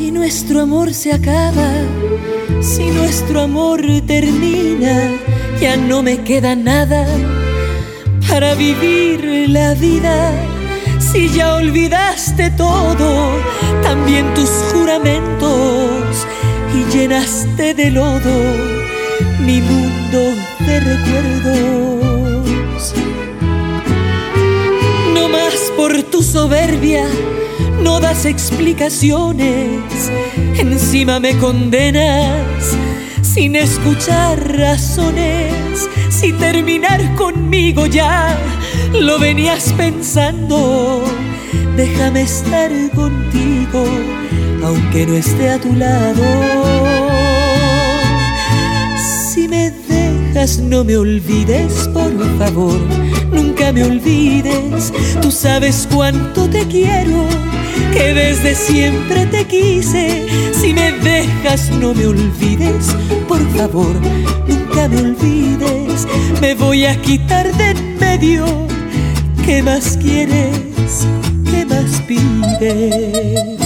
Si nuestro amor se acaba, si nuestro amor termina, ya no me queda nada para vivir la vida. Si ya olvidaste todo, también tus juramentos y llenaste de lodo mi mundo de recuerdos. No más por tu soberbia, no das explicaciones, encima me condenas sin escuchar razones, si terminar conmigo ya lo venías pensando. Déjame estar contigo, aunque no esté a tu lado. Si me dejas, no me olvides, por favor, me olvides. Tú sabes cuánto te quiero, que desde siempre te quise. Si me dejas, no me olvides, por favor, nunca me olvides. Me voy a quitar de en medio ¿Qué más quieres? ¿Qué más pides?